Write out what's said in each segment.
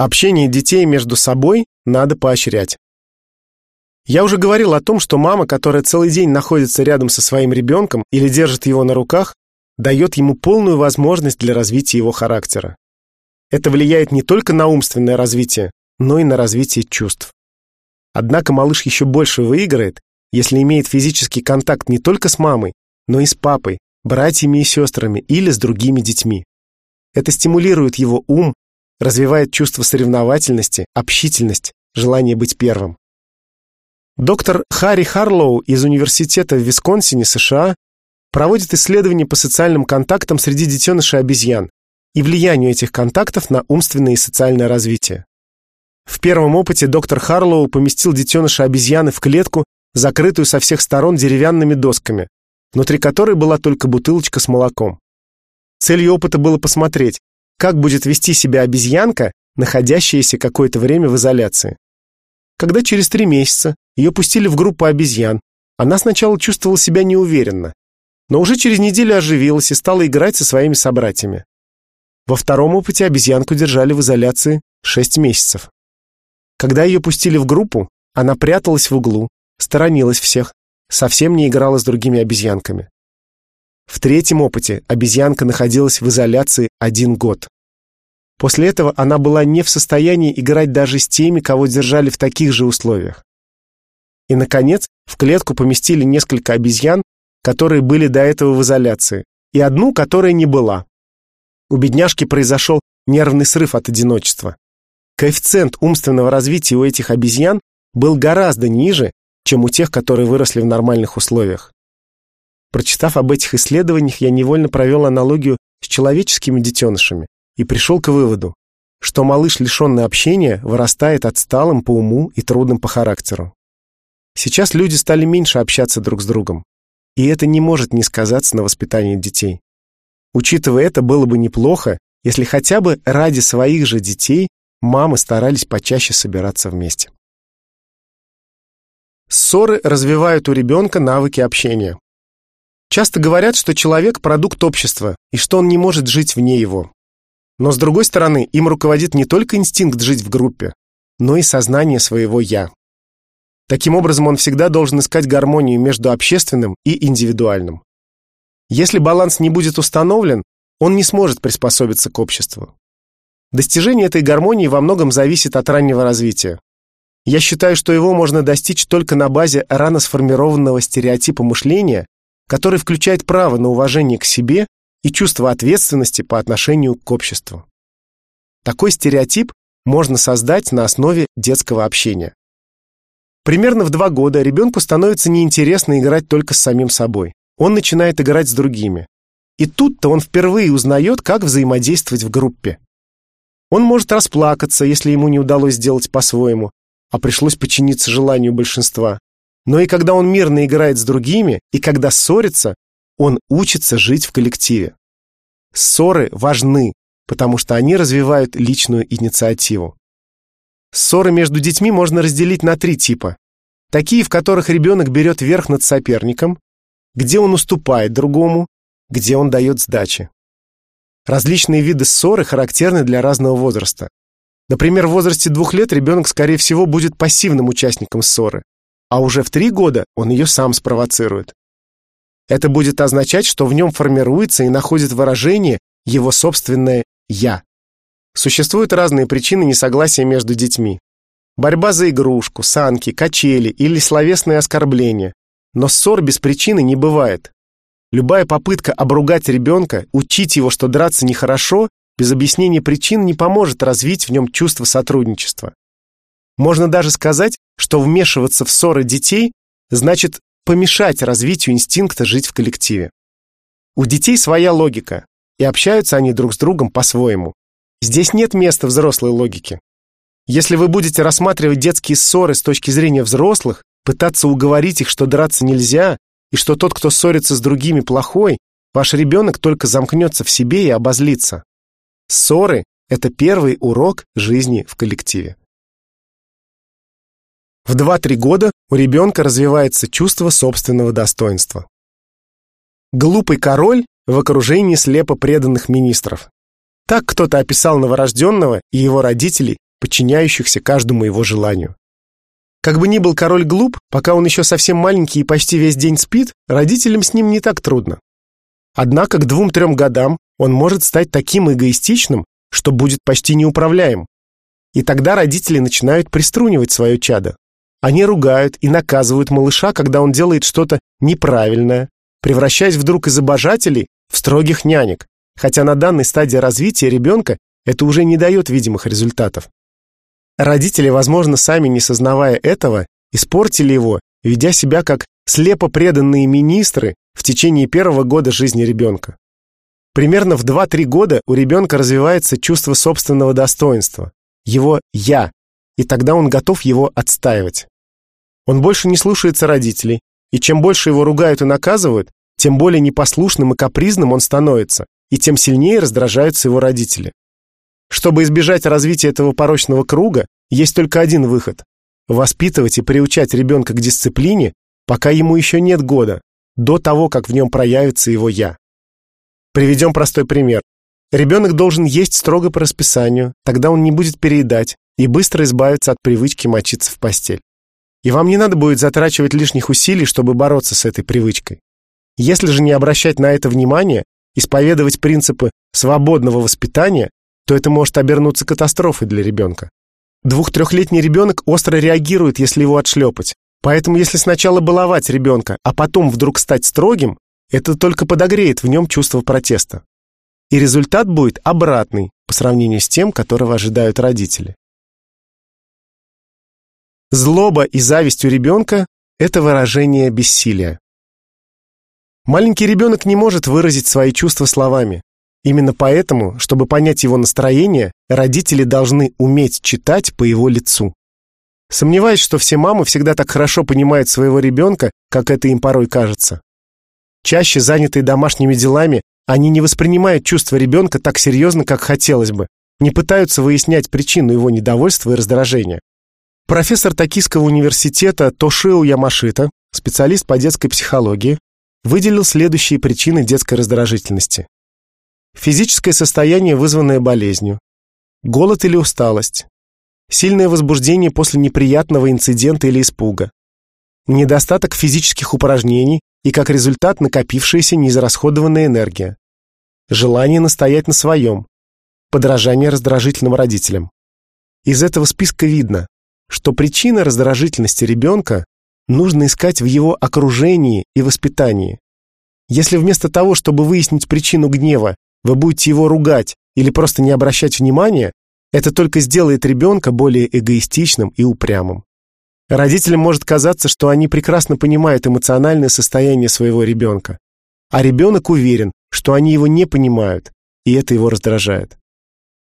Общение детей между собой надо поощрять. Я уже говорил о том, что мама, которая целый день находится рядом со своим ребенком или держит его на руках, дает ему полную возможность для развития его характера. Это влияет не только на умственное развитие, но и на развитие чувств. Однако малыш еще больше выиграет, если имеет физический контакт не только с мамой, но и с папой, братьями и сестрами или с другими детьми. Это стимулирует его ум, развивает чувство соревновательности, общительность, желание быть первым. Доктор Харри Харлоу из Университета в Висконсине, США, проводит исследования по социальным контактам среди детенышей обезьян и влиянию этих контактов на умственное и социальное развитие. В первом опыте доктор Харлоу поместил детеныша обезьяны в клетку, закрытую со всех сторон деревянными досками, внутри которой была только бутылочка с молоком. Целью опыта было посмотреть, как будет вести себя обезьянка, находящаяся какое-то время в изоляции. Когда через три месяца ее пустили в группу обезьян, она сначала чувствовала себя неуверенно, но уже через неделю оживилась и стала играть со своими собратьями. Во втором опыте обезьянку держали в изоляции 6 месяцев. Когда ее пустили в группу, она пряталась в углу, сторонилась всех, совсем не играла с другими обезьянками. В третьем опыте обезьянка находилась в изоляции один год. После этого она была не в состоянии играть даже с теми, кого держали в таких же условиях. И, наконец, в клетку поместили несколько обезьян, которые были до этого в изоляции, и одну, которая не была. У бедняжки произошел нервный срыв от одиночества. Коэффициент умственного развития у этих обезьян был гораздо ниже, чем у тех, которые выросли в нормальных условиях. Прочитав об этих исследованиях, я невольно провел аналогию с человеческими детенышами и пришел к выводу, что малыш, лишенный общения, вырастает отсталым по уму и трудным по характеру. Сейчас люди стали меньше общаться друг с другом, и это не может не сказаться на воспитании детей. Учитывая это, было бы неплохо, если хотя бы ради своих же детей мамы старались почаще собираться вместе. Ссоры развивают у ребенка навыки общения. Часто говорят, что человек – продукт общества, и что он не может жить вне его. Но, с другой стороны, им руководит не только инстинкт жить в группе, но и сознание своего «я». Таким образом, он всегда должен искать гармонию между общественным и индивидуальным. Если баланс не будет установлен, он не сможет приспособиться к обществу. Достижение этой гармонии во многом зависит от раннего развития. Я считаю, что его можно достичь только на базе рано сформированного стереотипа мышления который включает право на уважение к себе и чувство ответственности по отношению к обществу. Такой стереотип можно создать на основе детского общения. Примерно в два года ребенку становится неинтересно играть только с самим собой. Он начинает играть с другими. И тут-то он впервые узнает, как взаимодействовать в группе. Он может расплакаться, если ему не удалось сделать по-своему, а пришлось подчиниться желанию большинства. Но и когда он мирно играет с другими, и когда ссорится, он учится жить в коллективе. Ссоры важны, потому что они развивают личную инициативу. Ссоры между детьми можно разделить на три типа. Такие, в которых ребенок берет верх над соперником, где он уступает другому, где он дает сдачи. Различные виды ссоры характерны для разного возраста. Например, в возрасте двух лет ребенок, скорее всего, будет пассивным участником ссоры, а уже в три года он ее сам спровоцирует. Это будет означать, что в нем формируется и находит выражение его собственное «я». Существуют разные причины несогласия между детьми. Борьба за игрушку, санки, качели или словесные оскорбления. Но ссор без причины не бывает. Любая попытка обругать ребенка, учить его, что драться нехорошо, без объяснения причин не поможет развить в нем чувство сотрудничества. Можно даже сказать, что вмешиваться в ссоры детей значит помешать развитию инстинкта жить в коллективе. У детей своя логика, и общаются они друг с другом по-своему. Здесь нет места взрослой логике. Если вы будете рассматривать детские ссоры с точки зрения взрослых, пытаться уговорить их, что драться нельзя, и что тот, кто ссорится с другими, плохой, ваш ребенок только замкнется в себе и обозлится. Ссоры – это первый урок жизни в коллективе. В 2-3 года у ребенка развивается чувство собственного достоинства. Глупый король в окружении слепо преданных министров. Так кто-то описал новорожденного и его родителей, подчиняющихся каждому его желанию. Как бы ни был король глуп, пока он еще совсем маленький и почти весь день спит, родителям с ним не так трудно. Однако к двум-трем годам он может стать таким эгоистичным, что будет почти неуправляем. И тогда родители начинают приструнивать свое чадо. Они ругают и наказывают малыша, когда он делает что-то неправильное, превращаясь вдруг из обожателей в строгих нянек, хотя на данной стадии развития ребенка это уже не дает видимых результатов. Родители, возможно, сами не сознавая этого, испортили его, ведя себя как слепо преданные министры в течение первого года жизни ребенка. Примерно в 2-3 года у ребенка развивается чувство собственного достоинства, его «я», и тогда он готов его отстаивать. Он больше не слушается родителей, и чем больше его ругают и наказывают, тем более непослушным и капризным он становится, и тем сильнее раздражаются его родители. Чтобы избежать развития этого порочного круга, есть только один выход – воспитывать и приучать ребенка к дисциплине, пока ему еще нет года, до того, как в нем проявится его «я». Приведем простой пример. Ребенок должен есть строго по расписанию, тогда он не будет переедать и быстро избавится от привычки мочиться в постель. И вам не надо будет затрачивать лишних усилий, чтобы бороться с этой привычкой. Если же не обращать на это внимания, исповедовать принципы свободного воспитания, то это может обернуться катастрофой для ребенка. Двух-трехлетний ребенок остро реагирует, если его отшлепать. Поэтому если сначала баловать ребенка, а потом вдруг стать строгим, это только подогреет в нем чувство протеста. И результат будет обратный по сравнению с тем, которого ожидают родители. Злоба и зависть у ребенка – это выражение бессилия. Маленький ребенок не может выразить свои чувства словами. Именно поэтому, чтобы понять его настроение, родители должны уметь читать по его лицу. Сомневаюсь, что все мамы всегда так хорошо понимают своего ребенка, как это им порой кажется. Чаще занятые домашними делами, они не воспринимают чувства ребенка так серьезно, как хотелось бы, не пытаются выяснять причину его недовольства и раздражения. Профессор Токийского университета Тошио Ямашита, специалист по детской психологии, выделил следующие причины детской раздражительности. Физическое состояние, вызванное болезнью. Голод или усталость. Сильное возбуждение после неприятного инцидента или испуга. Недостаток физических упражнений и, как результат, накопившаяся неизрасходованная энергия. Желание настоять на своем. Подражание раздражительным родителям. Из этого списка видно, что причина раздражительности ребенка нужно искать в его окружении и воспитании. Если вместо того, чтобы выяснить причину гнева, вы будете его ругать или просто не обращать внимания, это только сделает ребенка более эгоистичным и упрямым. Родителям может казаться, что они прекрасно понимают эмоциональное состояние своего ребенка, а ребенок уверен, что они его не понимают, и это его раздражает.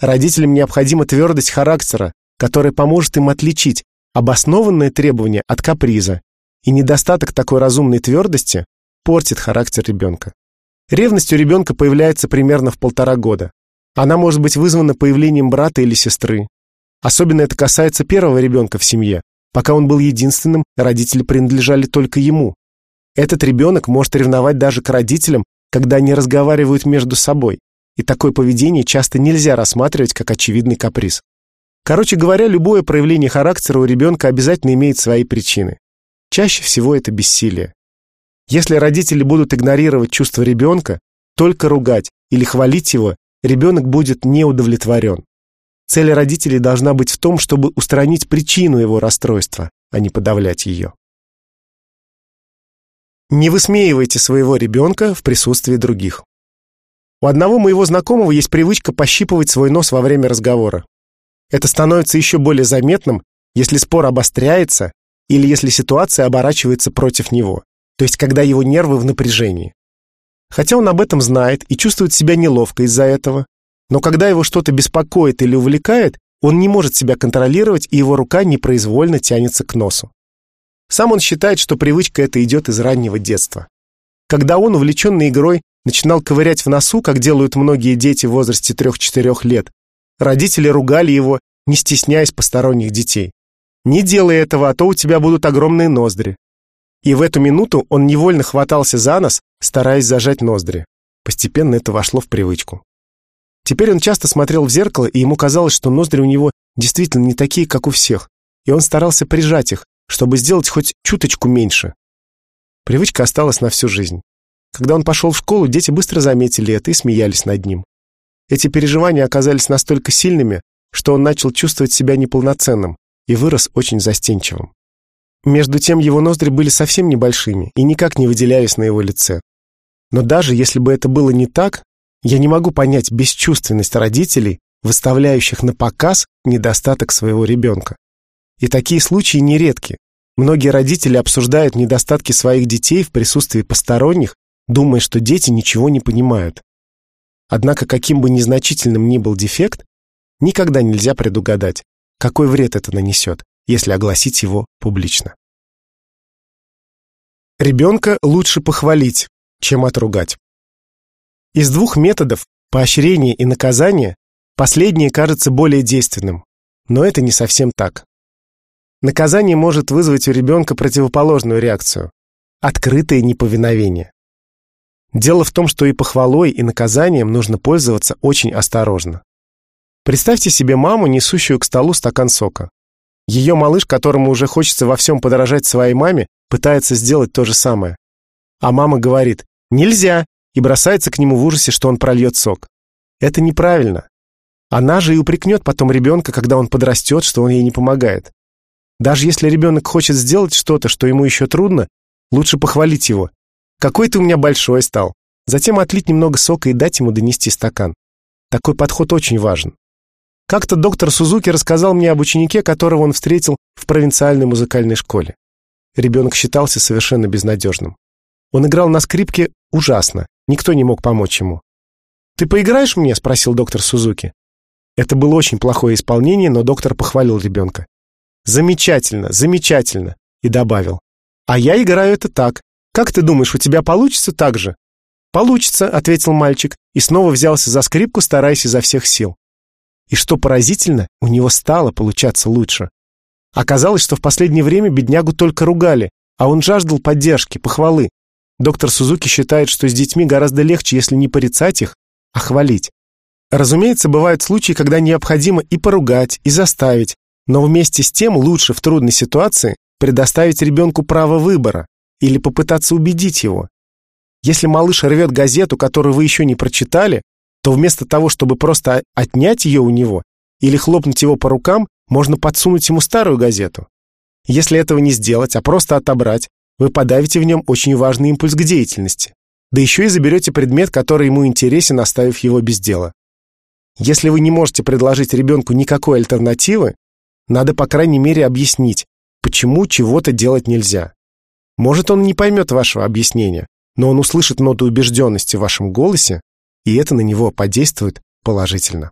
Родителям необходима твердость характера, которая поможет им отличить обоснованное требование от каприза, и недостаток такой разумной твердости портит характер ребенка. Ревность у ребенка появляется примерно в полтора года. Она может быть вызвана появлением брата или сестры. Особенно это касается первого ребенка в семье. Пока он был единственным, родители принадлежали только ему. Этот ребенок может ревновать даже к родителям, когда они разговаривают между собой. И такое поведение часто нельзя рассматривать как очевидный каприз. Короче говоря, любое проявление характера у ребенка обязательно имеет свои причины. Чаще всего это бессилие. Если родители будут игнорировать чувства ребенка, только ругать или хвалить его, ребенок будет не удовлетворен. Цель родителей должна быть в том, чтобы устранить причину его расстройства, а не подавлять ее. Не высмеивайте своего ребенка в присутствии других. У одного моего знакомого есть привычка пощипывать свой нос во время разговора. Это становится еще более заметным, если спор обостряется или если ситуация оборачивается против него то есть когда его нервы в напряжении. Хотя он об этом знает и чувствует себя неловко из-за этого, но когда его что-то беспокоит или увлекает, он не может себя контролировать, и его рука непроизвольно тянется к носу. Сам он считает, что привычка эта идет из раннего детства. Когда он, увлеченный игрой, начинал ковырять в носу, как делают многие дети в возрасте 3-4 лет, родители ругали его, не стесняясь посторонних детей. «Не делай этого, а то у тебя будут огромные ноздри. И в эту минуту он невольно хватался за нос, стараясь зажать ноздри. Постепенно это вошло в привычку. Теперь он часто смотрел в зеркало, и ему казалось, что ноздри у него действительно не такие, как у всех, и он старался прижать их, чтобы сделать хоть чуточку меньше. Привычка осталась на всю жизнь. Когда он пошел в школу, дети быстро заметили это и смеялись над ним. Эти переживания оказались настолько сильными, что он начал чувствовать себя неполноценным и вырос очень застенчивым. Между тем его ноздри были совсем небольшими и никак не выделялись на его лице. Но даже если бы это было не так, я не могу понять бесчувственность родителей, выставляющих на показ недостаток своего ребенка. И такие случаи нередки. Многие родители обсуждают недостатки своих детей в присутствии посторонних, думая, что дети ничего не понимают. Однако, каким бы незначительным ни был дефект, никогда нельзя предугадать, какой вред это нанесет, если огласить его публично. Ребенка лучше похвалить, чем отругать. Из двух методов, поощрения и наказания, последнее кажется более действенным, но это не совсем так. Наказание может вызвать у ребенка противоположную реакцию – открытое неповиновение. Дело в том, что и похвалой, и наказанием нужно пользоваться очень осторожно. Представьте себе маму, несущую к столу стакан сока. Ее малыш, которому уже хочется во всем подражать своей маме, пытается сделать то же самое. А мама говорит «нельзя» и бросается к нему в ужасе, что он прольет сок. Это неправильно. Она же и упрекнет потом ребенка, когда он подрастет, что он ей не помогает. Даже если ребенок хочет сделать что-то, что ему еще трудно, лучше похвалить его. «Какой ты у меня большой стал!» Затем отлить немного сока и дать ему донести стакан. Такой подход очень важен. Как-то доктор Сузуки рассказал мне об ученике, которого он встретил в провинциальной музыкальной школе. Ребенок считался совершенно безнадежным. Он играл на скрипке ужасно, никто не мог помочь ему. «Ты поиграешь мне?» – спросил доктор Сузуки. Это было очень плохое исполнение, но доктор похвалил ребенка. «Замечательно, замечательно!» и добавил. «А я играю это так. Как ты думаешь, у тебя получится так же?» «Получится», — ответил мальчик и снова взялся за скрипку, стараясь изо всех сил. И что поразительно, у него стало получаться лучше. Оказалось, что в последнее время беднягу только ругали, а он жаждал поддержки, похвалы. Доктор Сузуки считает, что с детьми гораздо легче, если не порицать их, а хвалить. Разумеется, бывают случаи, когда необходимо и поругать, и заставить, но вместе с тем лучше в трудной ситуации предоставить ребенку право выбора или попытаться убедить его. Если малыш рвет газету, которую вы еще не прочитали, то вместо того, чтобы просто отнять ее у него или хлопнуть его по рукам, можно подсунуть ему старую газету. Если этого не сделать, а просто отобрать, вы подавите в нем очень важный импульс к деятельности. Да еще и заберете предмет, который ему интересен, оставив его без дела. Если вы не можете предложить ребенку никакой альтернативы, надо, по крайней мере, объяснить, почему чего-то делать нельзя. Может, он не поймет вашего объяснения, но он услышит ноту убежденности в вашем голосе и это на него подействует положительно.